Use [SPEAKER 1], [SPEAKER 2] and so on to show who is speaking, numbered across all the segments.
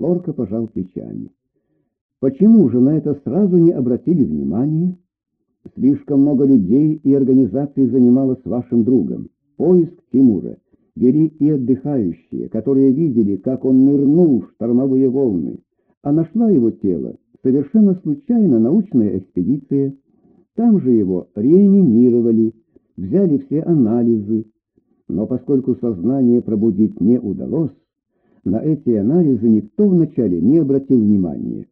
[SPEAKER 1] Лорка пожал плечами. Почему же на это сразу не обратили внимания? Слишком много людей и организаций занималось вашим другом. Поиск Тимура вели и отдыхающие, которые видели, как он нырнул в штормовые волны, а нашла его тело совершенно случайно научная экспедиция. Там же его реанимировали, взяли все анализы. Но поскольку сознание пробудить не удалось, на эти анализы никто вначале не обратил внимания.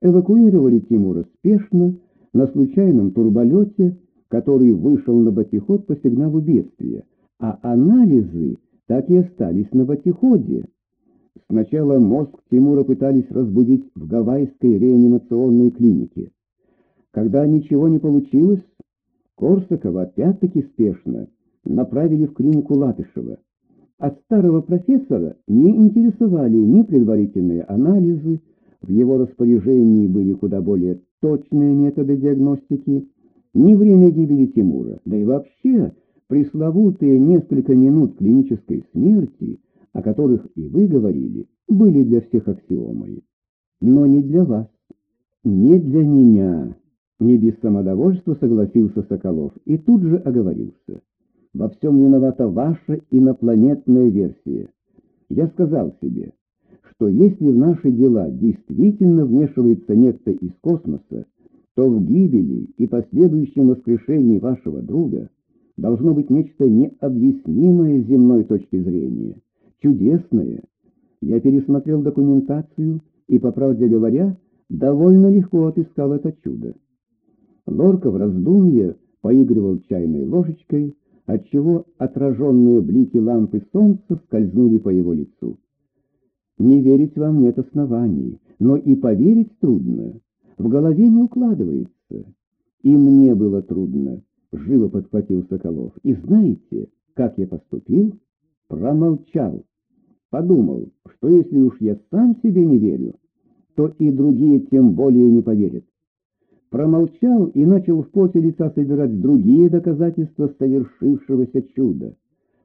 [SPEAKER 1] Эвакуировали Тимура спешно, на случайном турболете, который вышел на батиход по сигналу бедствия, а анализы так и остались на батиходе. Сначала мозг Тимура пытались разбудить в гавайской реанимационной клинике. Когда ничего не получилось, Корсакова опять-таки спешно направили в клинику Латышева. От старого профессора не интересовали ни предварительные анализы, в его распоряжении были куда более точные методы диагностики, ни время гибели Тимура, да и вообще пресловутые несколько минут клинической смерти, о которых и вы говорили, были для всех аксиомой. Но не для вас, не для меня. Не без самодовольства согласился Соколов и тут же оговорился. Во всем виновата ваша инопланетная версия. Я сказал себе, что если в наши дела действительно вмешивается некто из космоса, то в гибели и последующем воскрешении вашего друга должно быть нечто необъяснимое с земной точки зрения, чудесное. Я пересмотрел документацию и, по правде говоря, довольно легко отыскал это чудо. Лорка в раздумье поигрывал чайной ложечкой, отчего отраженные блики лампы солнца скользнули по его лицу. Не верить вам нет оснований, но и поверить трудно. В голове не укладывается. И мне было трудно, — живо подхватил Соколов. И знаете, как я поступил? Промолчал. Подумал, что если уж я сам себе не верю, то и другие тем более не поверят. Промолчал и начал в поте лица собирать другие доказательства совершившегося чуда.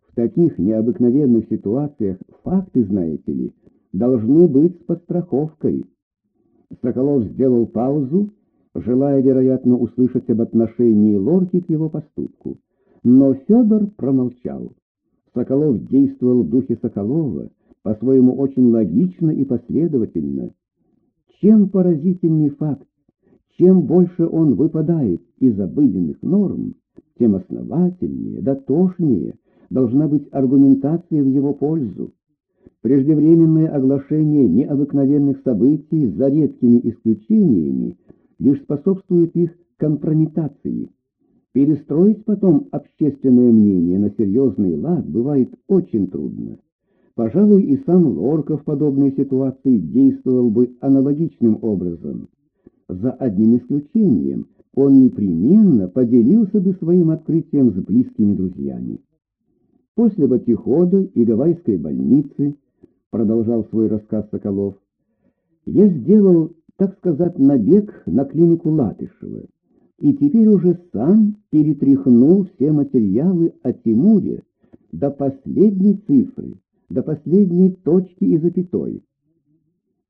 [SPEAKER 1] В таких необыкновенных ситуациях факты, знаете ли, должны быть с подстраховкой. Соколов сделал паузу, желая, вероятно, услышать об отношении Лорки к его поступку. Но Федор промолчал. Соколов действовал в духе Соколова, по-своему очень логично и последовательно. Чем поразительней факт, чем больше он выпадает из обыденных норм, тем основательнее, дотошнее должна быть аргументация в его пользу. Преждевременное оглашение необыкновенных событий за редкими исключениями лишь способствует их компрометации. Перестроить потом общественное мнение на серьезный лад бывает очень трудно. Пожалуй, и сам Лорка в подобной ситуации действовал бы аналогичным образом. За одним исключением, он непременно поделился бы своим открытием с близкими друзьями. После батихода и гавайской больницы продолжал свой рассказ Соколов, я сделал, так сказать, набег на клинику Латышева, и теперь уже сам перетряхнул все материалы о Тимуре до последней цифры, до последней точки и запятой.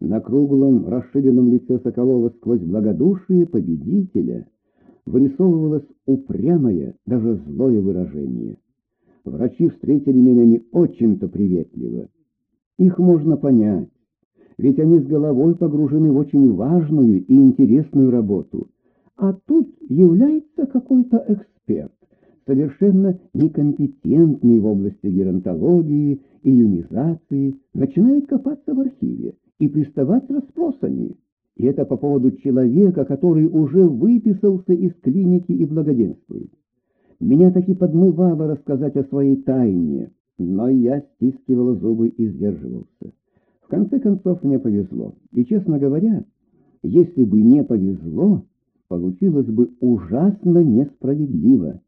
[SPEAKER 1] На круглом, расширенном лице Соколова сквозь благодушие победителя вырисовывалось упрямое, даже злое выражение. Врачи встретили меня не очень-то приветливо. Их можно понять, ведь они с головой погружены в очень важную и интересную работу. А тут является какой-то эксперт, совершенно некомпетентный в области геронтологии, ионизации, начинает копаться в архиве и приставать расспросами. И это по поводу человека, который уже выписался из клиники и благоденствует. Меня таки подмывало рассказать о своей тайне, но я стискивал зубы и сдерживался. В конце концов, мне повезло. И, честно говоря, если бы не повезло, получилось бы ужасно несправедливо.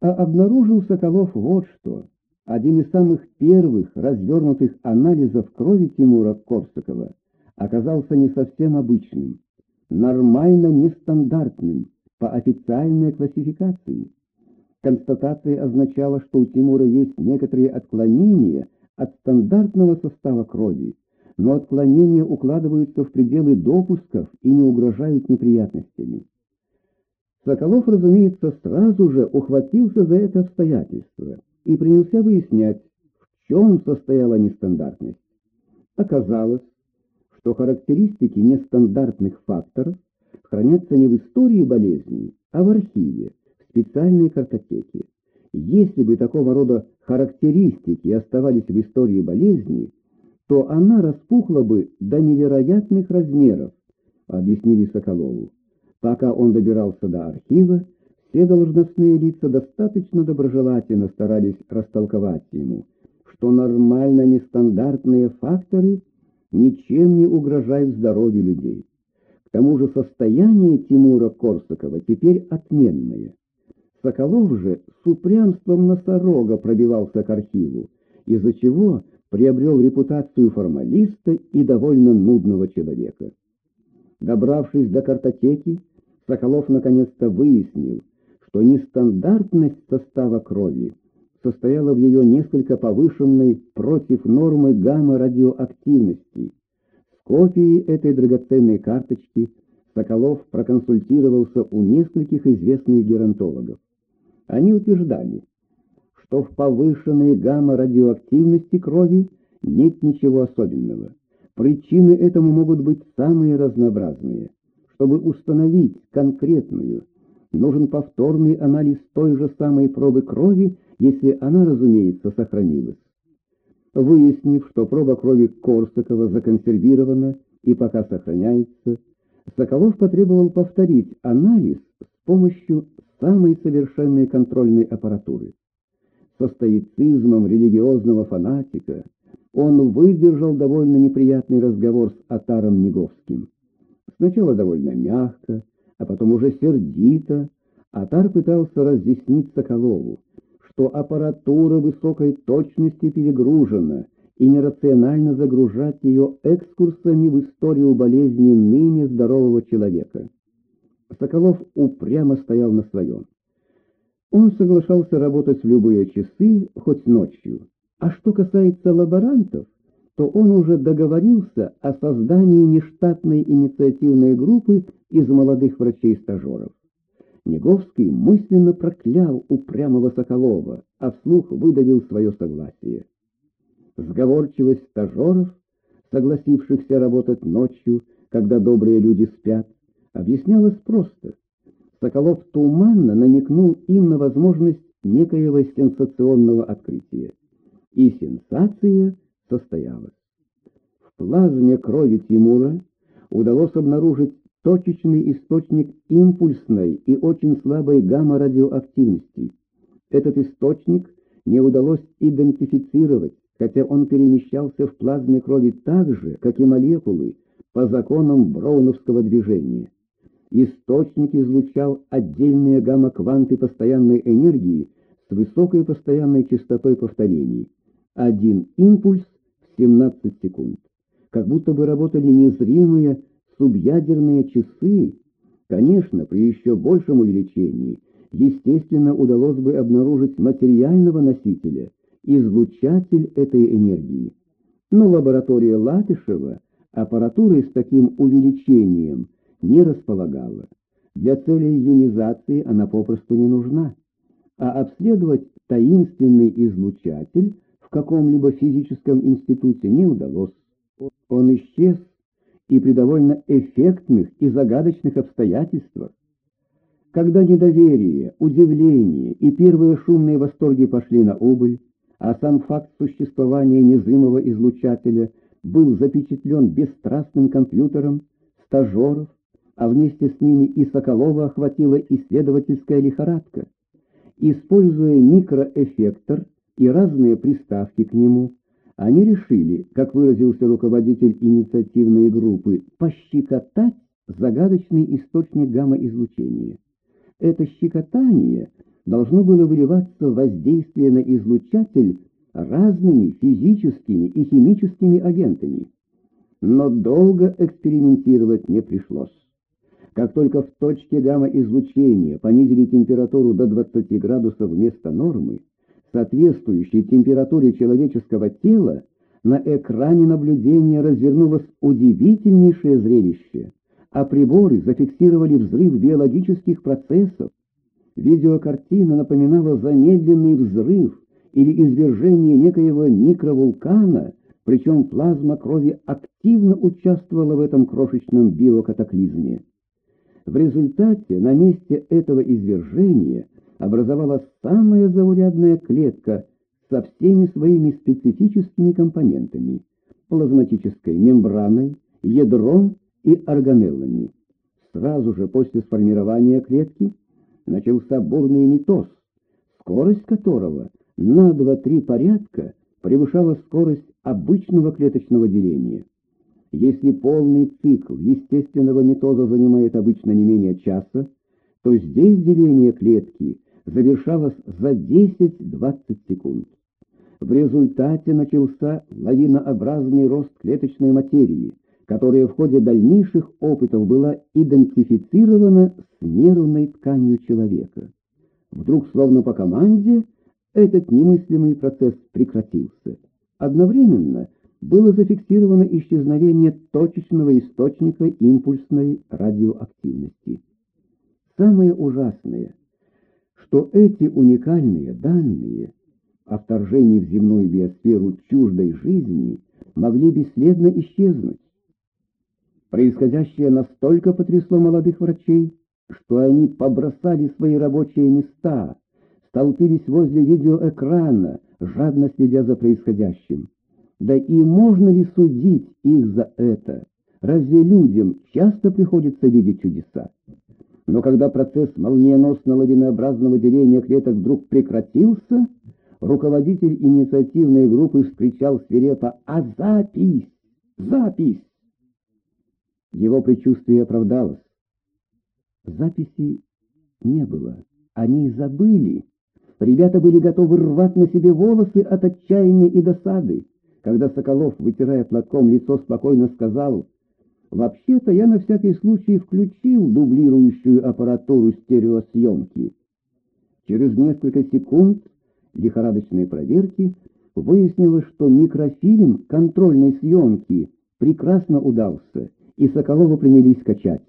[SPEAKER 1] А обнаружил Соколов вот что. Один из самых первых развернутых анализов крови Тимура Корсакова оказался не совсем обычным, нормально нестандартным по официальной классификации. Констатация означала, что у Тимура есть некоторые отклонения от стандартного состава крови, но отклонения укладываются в пределы допусков и не угрожают неприятностями. Соколов, разумеется, сразу же ухватился за это обстоятельство и принялся выяснять, в чем состояла нестандартность. Оказалось, что характеристики нестандартных факторов хранятся не в истории болезни, а в архиве, в специальной картотеке. Если бы такого рода характеристики оставались в истории болезни, то она распухла бы до невероятных размеров, объяснили Соколову. Пока он добирался до архива, все должностные лица достаточно доброжелательно старались растолковать ему, что нормально нестандартные факторы ничем не угрожают здоровью людей. К тому же состояние Тимура Корсакова теперь отменное. Соколов же с упрямством носорога пробивался к архиву, из-за чего приобрел репутацию формалиста и довольно нудного человека. Добравшись до картотеки, Соколов наконец-то выяснил, что нестандартность состава крови состояла в ее несколько повышенной против нормы гамма-радиоактивности. С копией этой драгоценной карточки Соколов проконсультировался у нескольких известных геронтологов. Они утверждали, что в повышенной гамма-радиоактивности крови нет ничего особенного. Причины этому могут быть самые разнообразные. Чтобы установить конкретную, нужен повторный анализ той же самой пробы крови, если она, разумеется, сохранилась. Выяснив, что проба крови Корсакова законсервирована и пока сохраняется, Соколов потребовал повторить анализ с помощью самой совершенной контрольной аппаратуры. Со стоицизмом религиозного фанатика он выдержал довольно неприятный разговор с Атаром Неговским. Сначала довольно мягко, а потом уже сердито, Атар пытался разъяснить Соколову, что аппаратура высокой точности перегружена, и нерационально загружать ее экскурсами в историю болезни ныне здорового человека. Соколов упрямо стоял на своем. Он соглашался работать в любые часы, хоть ночью. А что касается лаборантов, то он уже договорился о создании нештатной инициативной группы из молодых врачей-стажеров. Неговский мысленно проклял упрямого Соколова, а вслух выдавил свое согласие. Сговорчивость стажеров, согласившихся работать ночью, когда добрые люди спят, объяснялась просто. Соколов туманно намекнул им на возможность некоего сенсационного открытия. И сенсация состоялась. В плазме крови Тимура удалось обнаружить точечный источник импульсной и очень слабой гамма-радиоактивности. Этот источник не удалось идентифицировать, хотя он перемещался в плазме крови так же, как и молекулы, по законам броуновского движения. Источник излучал отдельные гамма-кванты постоянной энергии с высокой постоянной частотой повторений. Один импульс 17 секунд. Как будто бы работали незримые субъядерные часы. Конечно, при еще большем увеличении, естественно, удалось бы обнаружить материального носителя, излучатель этой энергии. Но лаборатория Латышева аппаратурой с таким увеличением не располагала. Для целей ионизации она попросту не нужна. А обследовать таинственный излучатель каком-либо физическом институте не удалось. Он исчез и при довольно эффектных и загадочных обстоятельствах. Когда недоверие, удивление и первые шумные восторги пошли на убыль, а сам факт существования незримого излучателя был запечатлен бесстрастным компьютером, стажеров, а вместе с ними и Соколова охватила исследовательская лихорадка. Используя микроэффектор, и разные приставки к нему, они решили, как выразился руководитель инициативной группы, пощекотать загадочный источник гамма-излучения. Это щекотание должно было выливаться в воздействие на излучатель разными физическими и химическими агентами. Но долго экспериментировать не пришлось. Как только в точке гамма-излучения понизили температуру до 20 градусов вместо нормы, соответствующей температуре человеческого тела, на экране наблюдения развернулось удивительнейшее зрелище, а приборы зафиксировали взрыв биологических процессов. Видеокартина напоминала замедленный взрыв или извержение некоего микровулкана, причем плазма крови активно участвовала в этом крошечном биокатаклизме. В результате на месте этого извержения образовалась самая заурядная клетка со всеми своими специфическими компонентами – плазматической мембраной, ядром и органеллами. Сразу же после сформирования клетки начался бурный митоз, скорость которого на 2-3 порядка превышала скорость обычного клеточного деления. Если полный цикл естественного митоза занимает обычно не менее часа, то здесь деление клетки завершалось за 10-20 секунд. В результате начался лавинообразный рост клеточной материи, которая в ходе дальнейших опытов была идентифицирована с нервной тканью человека. Вдруг, словно по команде, этот немыслимый процесс прекратился. Одновременно было зафиксировано исчезновение точечного источника импульсной радиоактивности. Самое ужасное, что эти уникальные данные о вторжении в земную биосферу чуждой жизни могли бесследно исчезнуть. Происходящее настолько потрясло молодых врачей, что они побросали свои рабочие места, столпились возле видеоэкрана, жадно следя за происходящим. Да и можно ли судить их за это? Разве людям часто приходится видеть чудеса? Но когда процесс молниеносно-лавинообразного деления клеток вдруг прекратился, руководитель инициативной группы вскричал свирепо «А запись! Запись!» Его предчувствие оправдалось. Записи не было. Они забыли. Ребята были готовы рвать на себе волосы от отчаяния и досады. Когда Соколов, вытирая платком лицо, спокойно сказал, «Вообще-то я на всякий случай включил дублирующую аппаратуру стереосъемки». Через несколько секунд лихорадочной проверки выяснилось, что микрофильм контрольной съемки прекрасно удался, и Соколова принялись качать.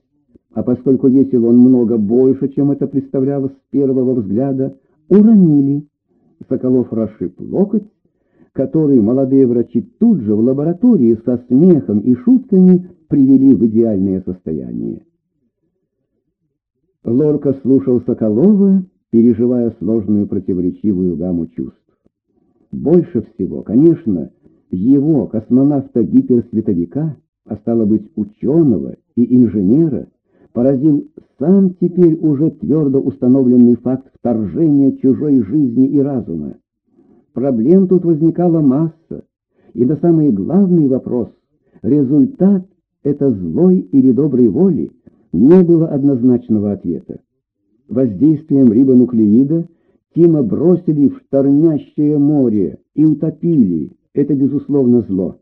[SPEAKER 1] А поскольку весил он много больше, чем это представлялось с первого взгляда, уронили. Соколов расшиб локоть, который молодые врачи тут же в лаборатории со смехом и шутками привели в идеальное состояние. Лорка слушал Соколова, переживая сложную противоречивую гамму чувств. Больше всего, конечно, его, космонавта-гиперсветовика, а стало быть, ученого и инженера, поразил сам теперь уже твердо установленный факт вторжения чужой жизни и разума. Проблем тут возникала масса, и на самый главный вопрос — результат это злой или доброй воли — не было однозначного ответа. Воздействием рибонуклеида Тима бросили в штормящее море и утопили. Это, безусловно, зло.